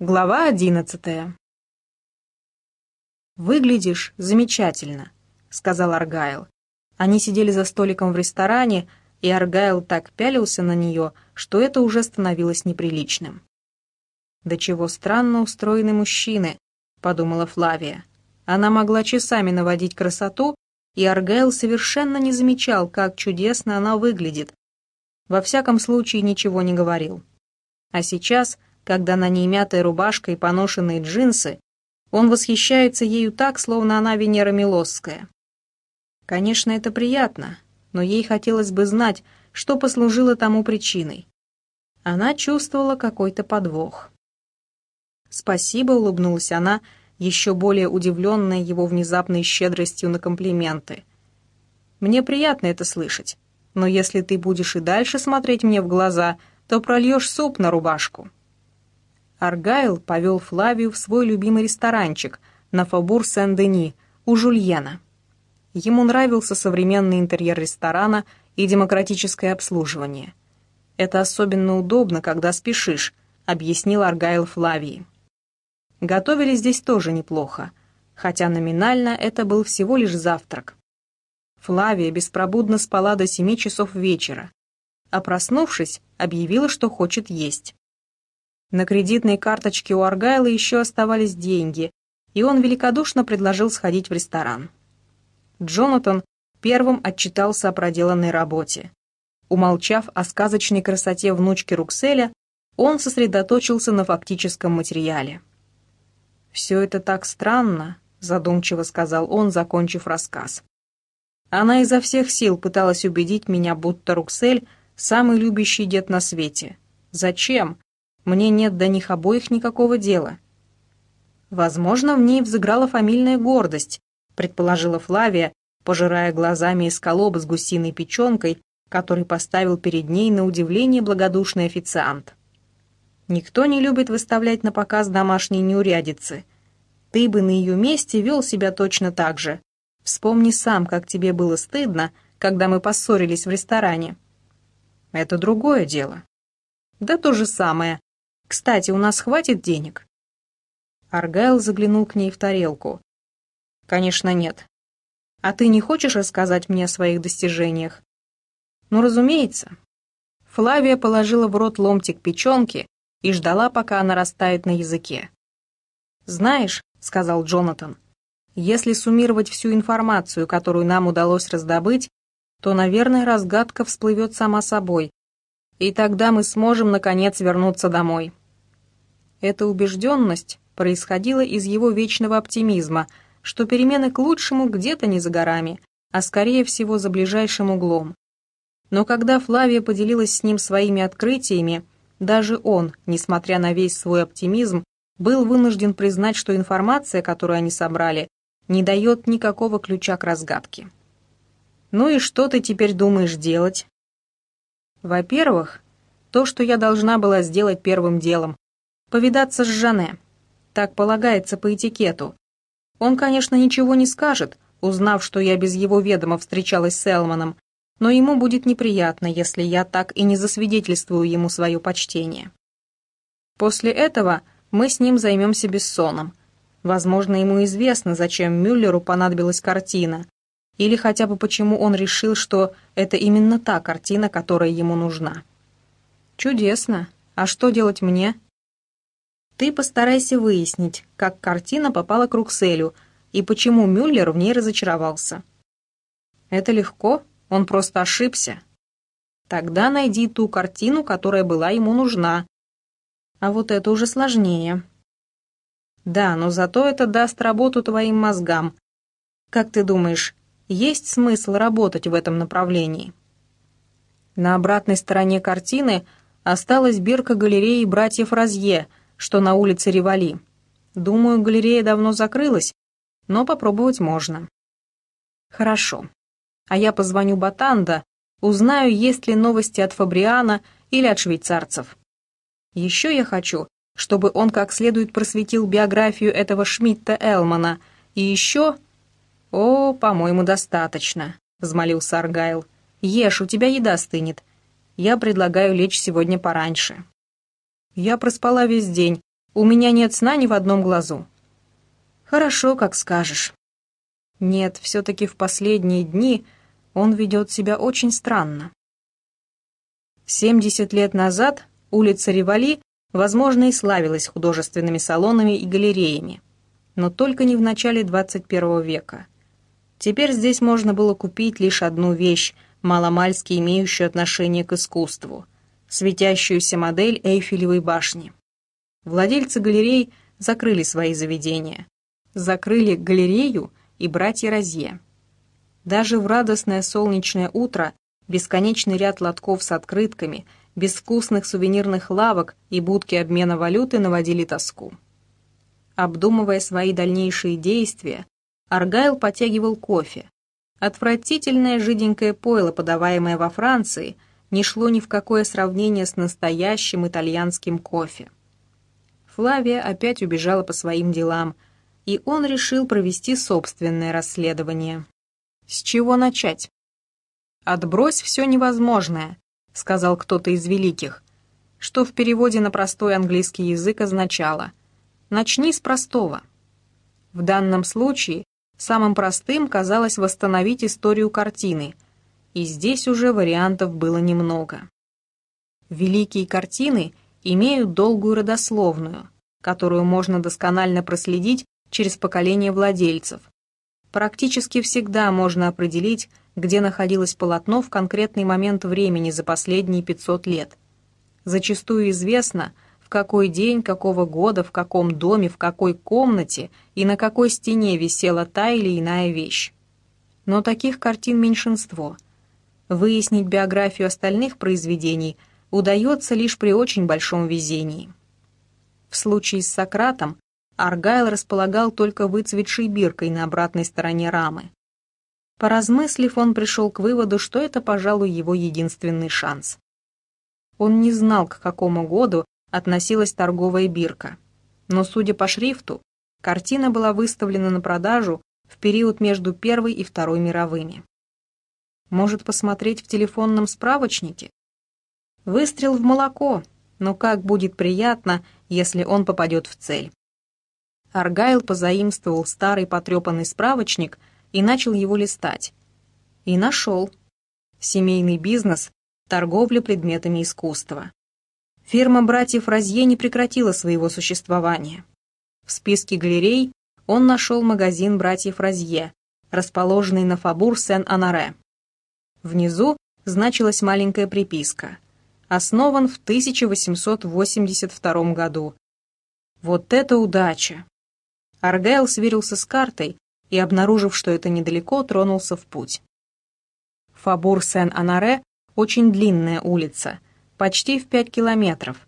Глава одиннадцатая. «Выглядишь замечательно», — сказал Аргайл. Они сидели за столиком в ресторане, и Аргайл так пялился на нее, что это уже становилось неприличным. «Да чего странно устроены мужчины», — подумала Флавия. Она могла часами наводить красоту, и Аргайл совершенно не замечал, как чудесно она выглядит. Во всяком случае, ничего не говорил. А сейчас когда на ней мятая рубашка и поношенные джинсы, он восхищается ею так, словно она Венера Милосская. Конечно, это приятно, но ей хотелось бы знать, что послужило тому причиной. Она чувствовала какой-то подвох. «Спасибо», — улыбнулась она, еще более удивленная его внезапной щедростью на комплименты. «Мне приятно это слышать, но если ты будешь и дальше смотреть мне в глаза, то прольешь суп на рубашку». Аргайл повел Флавию в свой любимый ресторанчик на Фабур Сен-Дени у Жульена. Ему нравился современный интерьер ресторана и демократическое обслуживание. «Это особенно удобно, когда спешишь», — объяснил Аргайл Флавии. Готовили здесь тоже неплохо, хотя номинально это был всего лишь завтрак. Флавия беспробудно спала до семи часов вечера, а проснувшись, объявила, что хочет есть. На кредитной карточке у Аргайла еще оставались деньги, и он великодушно предложил сходить в ресторан. Джонатан первым отчитался о проделанной работе. Умолчав о сказочной красоте внучки Рукселя, он сосредоточился на фактическом материале. «Все это так странно», — задумчиво сказал он, закончив рассказ. Она изо всех сил пыталась убедить меня, будто Руксель — самый любящий дед на свете. Зачем? Мне нет до них обоих никакого дела. Возможно, в ней взыграла фамильная гордость, предположила Флавия, пожирая глазами эскалоп с гусиной печенкой, который поставил перед ней на удивление благодушный официант. Никто не любит выставлять на показ домашние неурядицы. Ты бы на ее месте вел себя точно так же. Вспомни сам, как тебе было стыдно, когда мы поссорились в ресторане. Это другое дело. Да то же самое, кстати, у нас хватит денег?» Аргайл заглянул к ней в тарелку. «Конечно, нет. А ты не хочешь рассказать мне о своих достижениях?» «Ну, разумеется». Флавия положила в рот ломтик печенки и ждала, пока она растает на языке. «Знаешь», — сказал Джонатан, «если суммировать всю информацию, которую нам удалось раздобыть, то, наверное, разгадка всплывет сама собой, и тогда мы сможем, наконец, вернуться домой». Эта убежденность происходила из его вечного оптимизма, что перемены к лучшему где-то не за горами, а скорее всего за ближайшим углом. Но когда Флавия поделилась с ним своими открытиями, даже он, несмотря на весь свой оптимизм, был вынужден признать, что информация, которую они собрали, не дает никакого ключа к разгадке. «Ну и что ты теперь думаешь делать?» «Во-первых, то, что я должна была сделать первым делом, повидаться с Жанне. Так полагается по этикету. Он, конечно, ничего не скажет, узнав, что я без его ведома встречалась с Элманом, но ему будет неприятно, если я так и не засвидетельствую ему свое почтение. После этого мы с ним займемся Бессоном. Возможно, ему известно, зачем Мюллеру понадобилась картина, или хотя бы почему он решил, что это именно та картина, которая ему нужна. Чудесно. А что делать мне? Ты постарайся выяснить, как картина попала к Рукселю и почему Мюллер в ней разочаровался. Это легко, он просто ошибся. Тогда найди ту картину, которая была ему нужна. А вот это уже сложнее. Да, но зато это даст работу твоим мозгам. Как ты думаешь, есть смысл работать в этом направлении? На обратной стороне картины осталась бирка галереи братьев Розье — что на улице Ривали. Думаю, галерея давно закрылась, но попробовать можно. Хорошо. А я позвоню Батанда, узнаю, есть ли новости от Фабриана или от швейцарцев. Еще я хочу, чтобы он как следует просветил биографию этого Шмидта Элмана. И еще... О, по-моему, достаточно, взмолился Аргайл. Ешь, у тебя еда стынет. Я предлагаю лечь сегодня пораньше. «Я проспала весь день. У меня нет сна ни в одном глазу». «Хорошо, как скажешь». Нет, все-таки в последние дни он ведет себя очень странно. 70 лет назад улица Ревали, возможно, и славилась художественными салонами и галереями, но только не в начале 21 века. Теперь здесь можно было купить лишь одну вещь, маломальски имеющую отношение к искусству – светящуюся модель Эйфелевой башни. Владельцы галерей закрыли свои заведения. Закрыли галерею и братья Розье. Даже в радостное солнечное утро бесконечный ряд лотков с открытками, безвкусных сувенирных лавок и будки обмена валюты наводили тоску. Обдумывая свои дальнейшие действия, Аргайл потягивал кофе. Отвратительное жиденькое пойло, подаваемое во Франции, не шло ни в какое сравнение с настоящим итальянским кофе. Флавия опять убежала по своим делам, и он решил провести собственное расследование. С чего начать? «Отбрось все невозможное», — сказал кто-то из великих, что в переводе на простой английский язык означало «начни с простого». В данном случае Самым простым казалось восстановить историю картины, и здесь уже вариантов было немного. Великие картины имеют долгую родословную, которую можно досконально проследить через поколение владельцев. Практически всегда можно определить, где находилось полотно в конкретный момент времени за последние 500 лет. Зачастую известно, какой день, какого года, в каком доме, в какой комнате и на какой стене висела та или иная вещь. Но таких картин меньшинство. Выяснить биографию остальных произведений удается лишь при очень большом везении. В случае с Сократом Аргайл располагал только выцветшей биркой на обратной стороне рамы. Поразмыслив, он пришел к выводу, что это, пожалуй, его единственный шанс. Он не знал, к какому году относилась торговая бирка. Но, судя по шрифту, картина была выставлена на продажу в период между Первой и Второй мировыми. Может посмотреть в телефонном справочнике? Выстрел в молоко, но как будет приятно, если он попадет в цель. Аргайл позаимствовал старый потрепанный справочник и начал его листать. И нашел. Семейный бизнес, торговля предметами искусства. Фирма братьев Розье не прекратила своего существования. В списке галерей он нашел магазин братьев Розье, расположенный на Фабур Сен-Анаре. Внизу значилась маленькая приписка. Основан в 1882 году. Вот это удача! Аргайл сверился с картой и, обнаружив, что это недалеко, тронулся в путь. Фабур Сен-Анаре – очень длинная улица, почти в пять километров,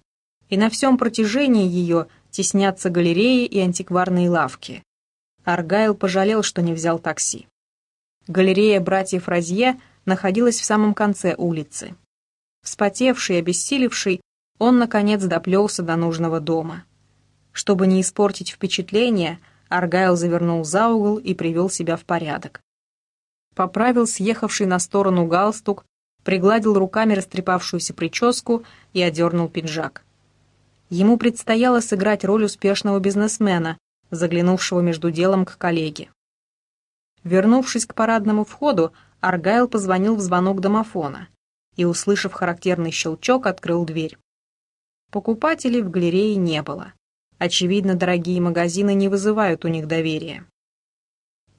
и на всем протяжении ее теснятся галереи и антикварные лавки. Аргайл пожалел, что не взял такси. Галерея братьев Розье находилась в самом конце улицы. Вспотевший, обессилевший, он, наконец, доплелся до нужного дома. Чтобы не испортить впечатление, Аргайл завернул за угол и привел себя в порядок. Поправил съехавший на сторону галстук, пригладил руками растрепавшуюся прическу и одернул пиджак. Ему предстояло сыграть роль успешного бизнесмена, заглянувшего между делом к коллеге. Вернувшись к парадному входу, Аргайл позвонил в звонок домофона и, услышав характерный щелчок, открыл дверь. Покупателей в галерее не было. Очевидно, дорогие магазины не вызывают у них доверия.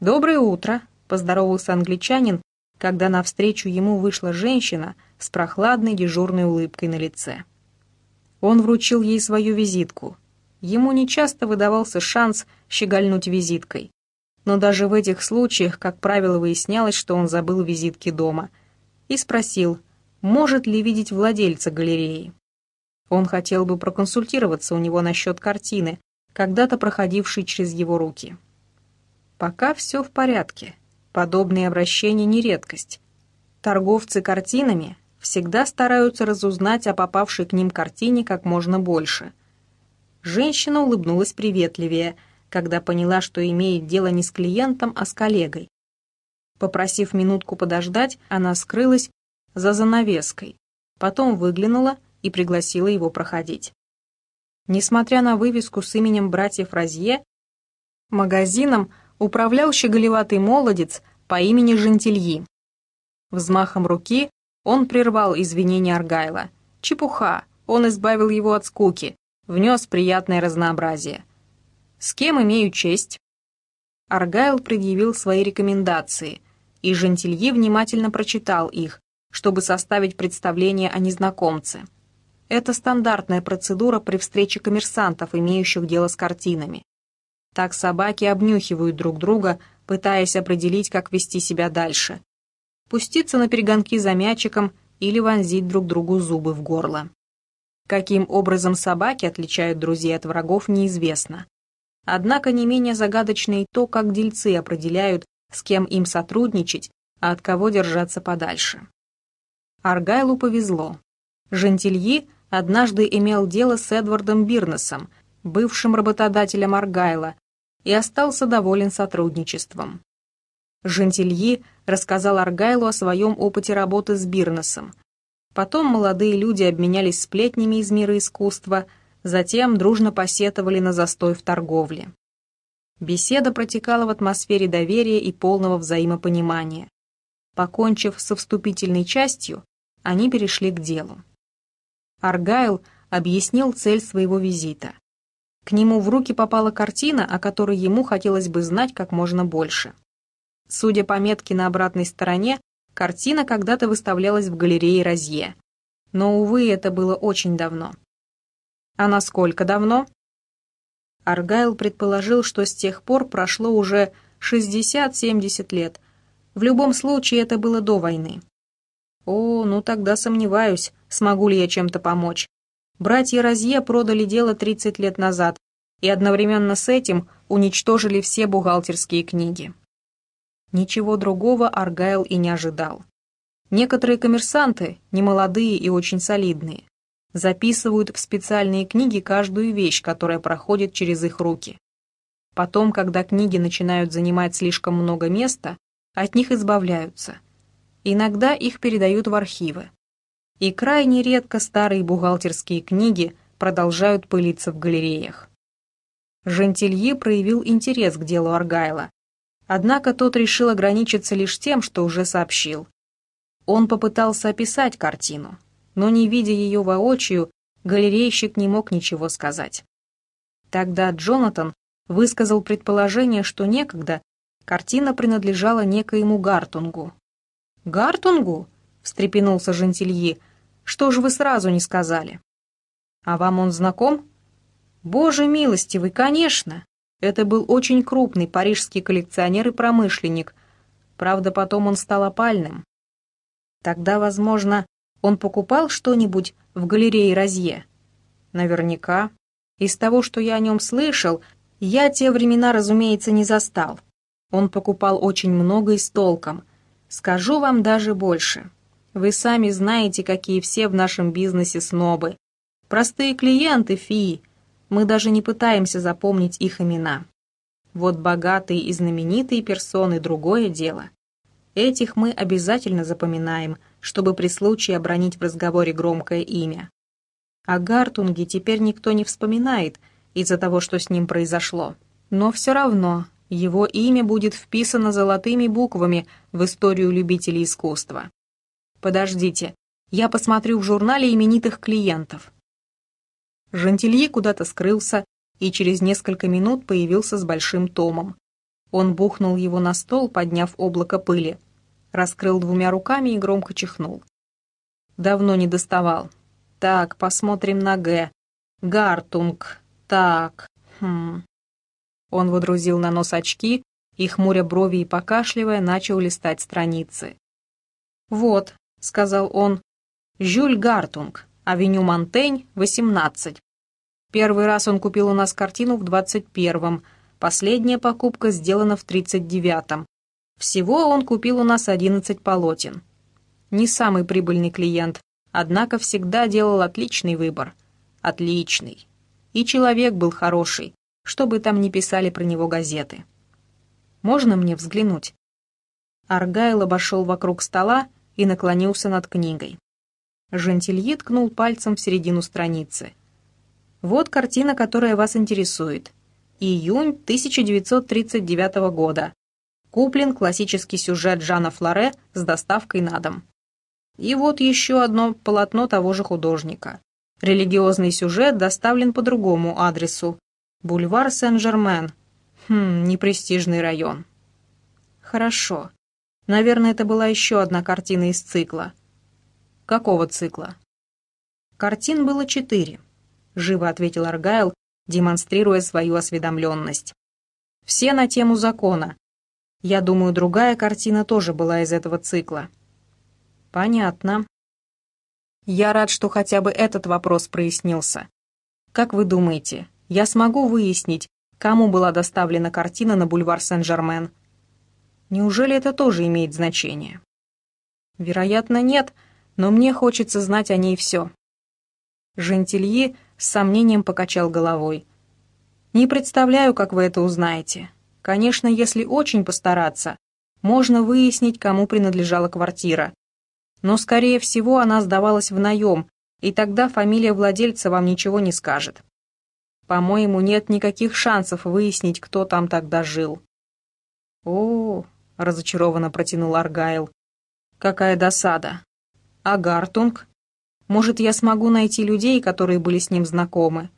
«Доброе утро», — поздоровался англичанин, когда навстречу ему вышла женщина с прохладной дежурной улыбкой на лице. Он вручил ей свою визитку. Ему нечасто выдавался шанс щегольнуть визиткой. Но даже в этих случаях, как правило, выяснялось, что он забыл визитки дома. И спросил, может ли видеть владельца галереи. Он хотел бы проконсультироваться у него насчет картины, когда-то проходившей через его руки. Пока все в порядке. Подобные обращения не редкость. Торговцы картинами всегда стараются разузнать о попавшей к ним картине как можно больше. Женщина улыбнулась приветливее, когда поняла, что имеет дело не с клиентом, а с коллегой. Попросив минутку подождать, она скрылась за занавеской, потом выглянула и пригласила его проходить. Несмотря на вывеску с именем братьев Розье, магазином управлял щеголеватый молодец по имени Жентильи. Взмахом руки он прервал извинения Аргайла. Чепуха, он избавил его от скуки, внес приятное разнообразие. «С кем имею честь?» Аргайл предъявил свои рекомендации, и Жентильи внимательно прочитал их, чтобы составить представление о незнакомце. Это стандартная процедура при встрече коммерсантов, имеющих дело с картинами. Так собаки обнюхивают друг друга, пытаясь определить, как вести себя дальше. Пуститься на перегонки за мячиком или вонзить друг другу зубы в горло. Каким образом собаки отличают друзей от врагов, неизвестно. Однако не менее загадочно и то, как дельцы определяют, с кем им сотрудничать, а от кого держаться подальше. Аргайлу повезло. Жентильи однажды имел дело с Эдвардом Бирнесом, бывшим работодателем Аргайла, и остался доволен сотрудничеством. Жентильи рассказал Аргайлу о своем опыте работы с Бирнесом. Потом молодые люди обменялись сплетнями из мира искусства, затем дружно посетовали на застой в торговле. Беседа протекала в атмосфере доверия и полного взаимопонимания. Покончив со вступительной частью, они перешли к делу. Аргайл объяснил цель своего визита. К нему в руки попала картина, о которой ему хотелось бы знать как можно больше. Судя по метке на обратной стороне, картина когда-то выставлялась в галерее Розье. Но, увы, это было очень давно. А насколько давно? Аргайл предположил, что с тех пор прошло уже 60-70 лет. В любом случае, это было до войны. О, ну тогда сомневаюсь, смогу ли я чем-то помочь. Братья Розье продали дело 30 лет назад и одновременно с этим уничтожили все бухгалтерские книги. Ничего другого Аргайл и не ожидал. Некоторые коммерсанты, немолодые и очень солидные, записывают в специальные книги каждую вещь, которая проходит через их руки. Потом, когда книги начинают занимать слишком много места, от них избавляются – Иногда их передают в архивы. И крайне редко старые бухгалтерские книги продолжают пылиться в галереях. Жентилье проявил интерес к делу Аргайла, однако тот решил ограничиться лишь тем, что уже сообщил. Он попытался описать картину, но не видя ее воочию, галерейщик не мог ничего сказать. Тогда Джонатан высказал предположение, что некогда картина принадлежала некоему Гартунгу, «Гартунгу?» — встрепенулся Жентильи. «Что же вы сразу не сказали?» «А вам он знаком?» «Боже милостивый, конечно!» Это был очень крупный парижский коллекционер и промышленник. Правда, потом он стал опальным. Тогда, возможно, он покупал что-нибудь в галерее Розье? Наверняка. Из того, что я о нем слышал, я те времена, разумеется, не застал. Он покупал очень много и с толком — Скажу вам даже больше. Вы сами знаете, какие все в нашем бизнесе снобы. Простые клиенты, фи. Мы даже не пытаемся запомнить их имена. Вот богатые и знаменитые персоны – другое дело. Этих мы обязательно запоминаем, чтобы при случае обронить в разговоре громкое имя. О Гартунге теперь никто не вспоминает из-за того, что с ним произошло. Но все равно его имя будет вписано золотыми буквами в историю любителей искусства. Подождите, я посмотрю в журнале именитых клиентов. Жантилье куда-то скрылся и через несколько минут появился с большим томом. Он бухнул его на стол, подняв облако пыли, раскрыл двумя руками и громко чихнул. Давно не доставал. Так, посмотрим на Г. Гартунг. Так, хм. Он водрузил на нос очки и, хмуря брови и покашливая, начал листать страницы. «Вот», — сказал он, — «Жюль Гартунг, авеню Монтень, 18. Первый раз он купил у нас картину в 21-м, последняя покупка сделана в 39-м. Всего он купил у нас 11 полотен. Не самый прибыльный клиент, однако всегда делал отличный выбор. Отличный. И человек был хороший что бы там ни писали про него газеты. «Можно мне взглянуть?» Аргайл обошел вокруг стола и наклонился над книгой. Жентилье ткнул пальцем в середину страницы. Вот картина, которая вас интересует. Июнь 1939 года. Куплен классический сюжет Жана Флоре с доставкой на дом. И вот еще одно полотно того же художника. Религиозный сюжет доставлен по другому адресу. Бульвар Сен-Жермен. Хм, непрестижный район. Хорошо. Наверное, это была еще одна картина из цикла. Какого цикла? Картин было четыре, живо ответил Аргайл, демонстрируя свою осведомленность. Все на тему закона. Я думаю, другая картина тоже была из этого цикла. Понятно. Я рад, что хотя бы этот вопрос прояснился. Как вы думаете, я смогу выяснить, кому была доставлена картина на бульвар Сен-Жермен? Неужели это тоже имеет значение? Вероятно, нет, но мне хочется знать о ней все. Жентильи с сомнением покачал головой. «Не представляю, как вы это узнаете. Конечно, если очень постараться, можно выяснить, кому принадлежала квартира. Но, скорее всего, она сдавалась в наем, и тогда фамилия владельца вам ничего не скажет. По-моему, нет никаких шансов выяснить, кто там тогда жил». «О, — разочарованно протянул Аргайл, — какая досада. А Гартунг? Может, я смогу найти людей, которые были с ним знакомы?»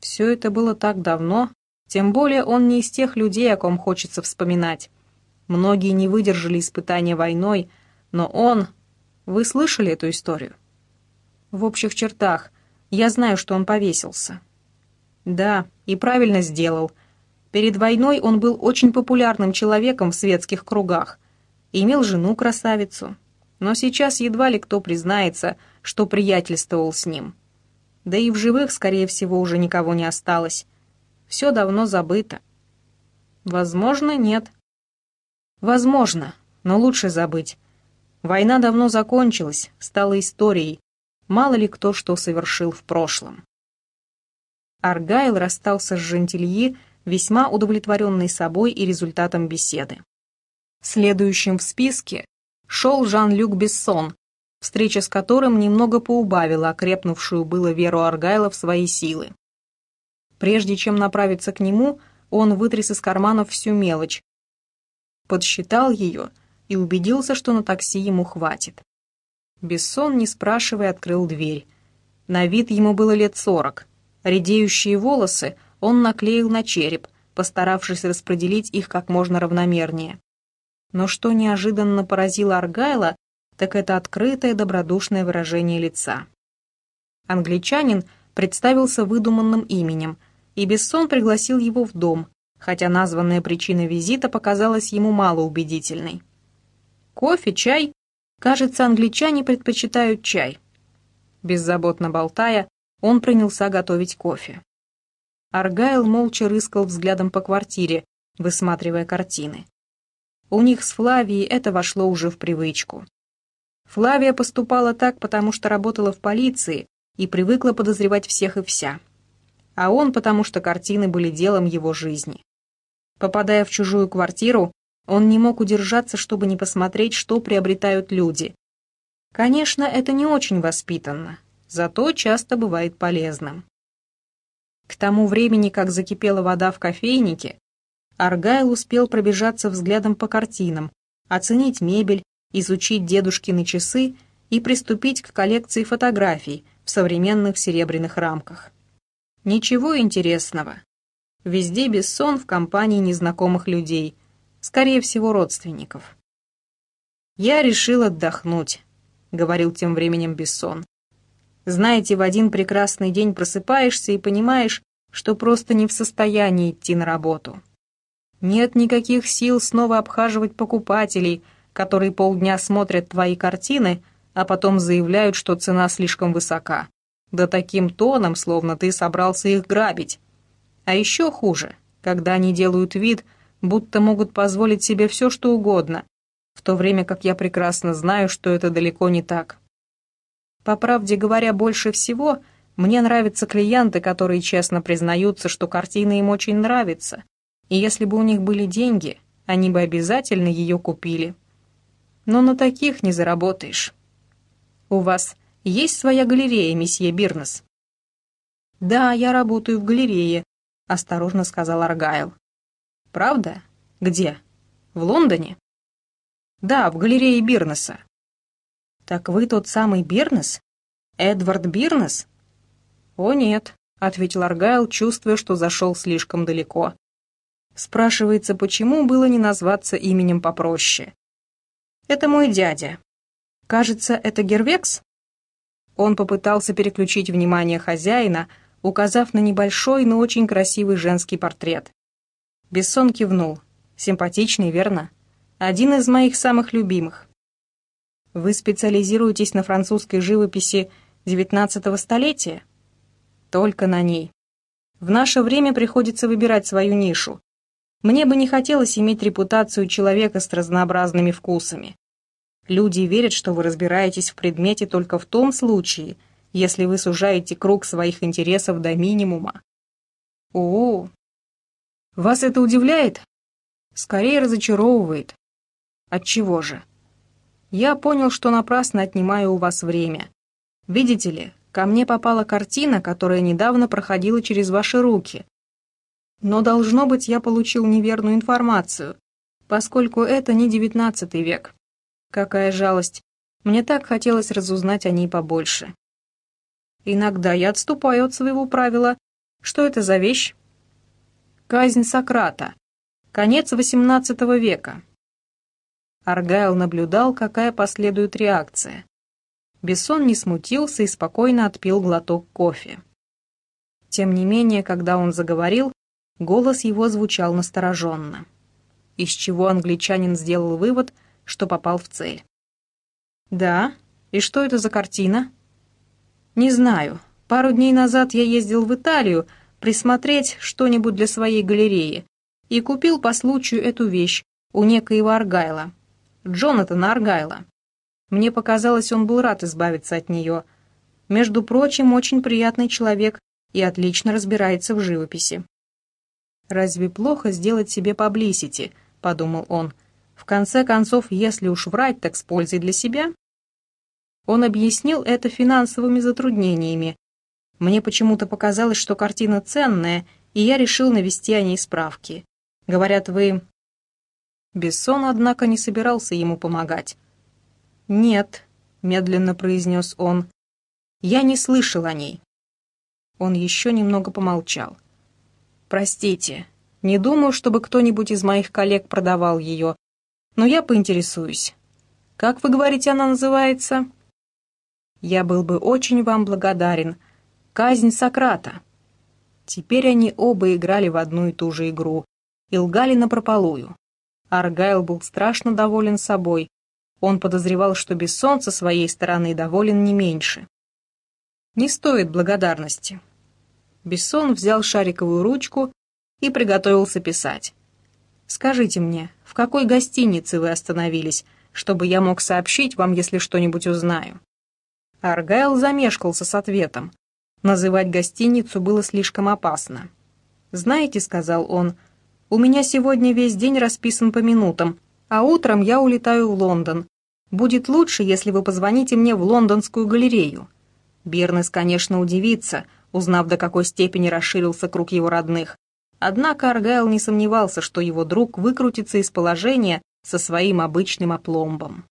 Все это было так давно, тем более он не из тех людей, о ком хочется вспоминать. Многие не выдержали испытания войной, но он... Вы слышали эту историю? В общих чертах. Я знаю, что он повесился. Да, и правильно сделал. Перед войной он был очень популярным человеком в светских кругах. Имел жену-красавицу. Но сейчас едва ли кто признается, что приятельствовал с ним. Да и в живых, скорее всего, уже никого не осталось. Все давно забыто. Возможно, нет. Возможно, но лучше забыть. Война давно закончилась, стала историей. Мало ли кто что совершил в прошлом. Аргайл расстался с Жентильи, весьма удовлетворенный собой и результатом беседы. Следующим в списке шел Жан-Люк Бессон, встреча с которым немного поубавила окрепнувшую было веру Аргайла в свои силы. Прежде чем направиться к нему, он вытряс из карманов всю мелочь, подсчитал ее и убедился, что на такси ему хватит. Бессон, не спрашивая, открыл дверь. На вид ему было лет сорок. Редеющие волосы он наклеил на череп, постаравшись распределить их как можно равномернее. Но что неожиданно поразило Аргайла, так это открытое добродушное выражение лица. Англичанин представился выдуманным именем, и Бессон пригласил его в дом, хотя названная причина визита показалась ему малоубедительной. Кофе, чай? Кажется, англичане предпочитают чай. Беззаботно болтая, он принялся готовить кофе. Аргайл молча рыскал взглядом по квартире, высматривая картины. У них с Флавией это вошло уже в привычку. Флавия поступала так, потому что работала в полиции и привыкла подозревать всех и вся. А он, потому что картины были делом его жизни. Попадая в чужую квартиру, он не мог удержаться, чтобы не посмотреть, что приобретают люди. Конечно, это не очень воспитанно, зато часто бывает полезным. К тому времени, как закипела вода в кофейнике, Аргайл успел пробежаться взглядом по картинам, оценить мебель, изучить дедушкины часы и приступить к коллекции фотографий в современных серебряных рамках. Ничего интересного. Везде бессон в компании незнакомых людей, скорее всего, родственников. «Я решил отдохнуть», — говорил тем временем Бессон. «Знаете, в один прекрасный день просыпаешься и понимаешь, что просто не в состоянии идти на работу. Нет никаких сил снова обхаживать покупателей — которые полдня смотрят твои картины, а потом заявляют, что цена слишком высока. Да таким тоном, словно ты собрался их грабить. А еще хуже, когда они делают вид, будто могут позволить себе все, что угодно, в то время как я прекрасно знаю, что это далеко не так. По правде говоря, больше всего мне нравятся клиенты, которые честно признаются, что картина им очень нравится, и если бы у них были деньги, они бы обязательно ее купили но на таких не заработаешь. У вас есть своя галерея, месье Бирнес?» «Да, я работаю в галерее», — осторожно сказал Аргайл. «Правда? Где? В Лондоне?» «Да, в галерее Бирнеса». «Так вы тот самый Бирнес? Эдвард Бирнес?» «О, нет», — ответил Аргайл, чувствуя, что зашел слишком далеко. Спрашивается, почему было не назваться именем попроще. «Это мой дядя. Кажется, это Гервекс?» Он попытался переключить внимание хозяина, указав на небольшой, но очень красивый женский портрет. Бессон кивнул. Симпатичный, верно? Один из моих самых любимых. Вы специализируетесь на французской живописи XIX столетия? Только на ней. В наше время приходится выбирать свою нишу. Мне бы не хотелось иметь репутацию человека с разнообразными вкусами. Люди верят, что вы разбираетесь в предмете только в том случае, если вы сужаете круг своих интересов до минимума. О, вас это удивляет? Скорее разочаровывает. Отчего же? Я понял, что напрасно отнимаю у вас время. Видите ли, ко мне попала картина, которая недавно проходила через ваши руки. Но, должно быть, я получил неверную информацию, поскольку это не девятнадцатый век. Какая жалость. Мне так хотелось разузнать о ней побольше. Иногда я отступаю от своего правила. Что это за вещь? Казнь Сократа. Конец XVIII века. Аргайл наблюдал, какая последует реакция. Бессон не смутился и спокойно отпил глоток кофе. Тем не менее, когда он заговорил, голос его звучал настороженно. Из чего англичанин сделал вывод, что попал в цель. «Да? И что это за картина?» «Не знаю. Пару дней назад я ездил в Италию присмотреть что-нибудь для своей галереи и купил по случаю эту вещь у некоего Аргайла, Джонатана Аргайла. Мне показалось, он был рад избавиться от нее. Между прочим, очень приятный человек и отлично разбирается в живописи. «Разве плохо сделать себе паблисити?» — подумал он. «В конце концов, если уж врать, так с пользой для себя». Он объяснил это финансовыми затруднениями. Мне почему-то показалось, что картина ценная, и я решил навести о ней справки. Говорят, вы...» Бессон, однако, не собирался ему помогать. «Нет», — медленно произнес он, — «я не слышал о ней». Он еще немного помолчал. «Простите, не думаю, чтобы кто-нибудь из моих коллег продавал ее, но я поинтересуюсь. Как вы говорите, она называется?» Я был бы очень вам благодарен. Казнь Сократа. Теперь они оба играли в одну и ту же игру и лгали напропалую. Аргайл был страшно доволен собой. Он подозревал, что Бессон со своей стороны доволен не меньше. Не стоит благодарности. Бессон взял шариковую ручку и приготовился писать. «Скажите мне, в какой гостинице вы остановились, чтобы я мог сообщить вам, если что-нибудь узнаю?» Аргайл замешкался с ответом. Называть гостиницу было слишком опасно. «Знаете», — сказал он, — «у меня сегодня весь день расписан по минутам, а утром я улетаю в Лондон. Будет лучше, если вы позвоните мне в лондонскую галерею». Бирнес, конечно, удивится, узнав, до какой степени расширился круг его родных. Однако Аргайл не сомневался, что его друг выкрутится из положения со своим обычным опломбом.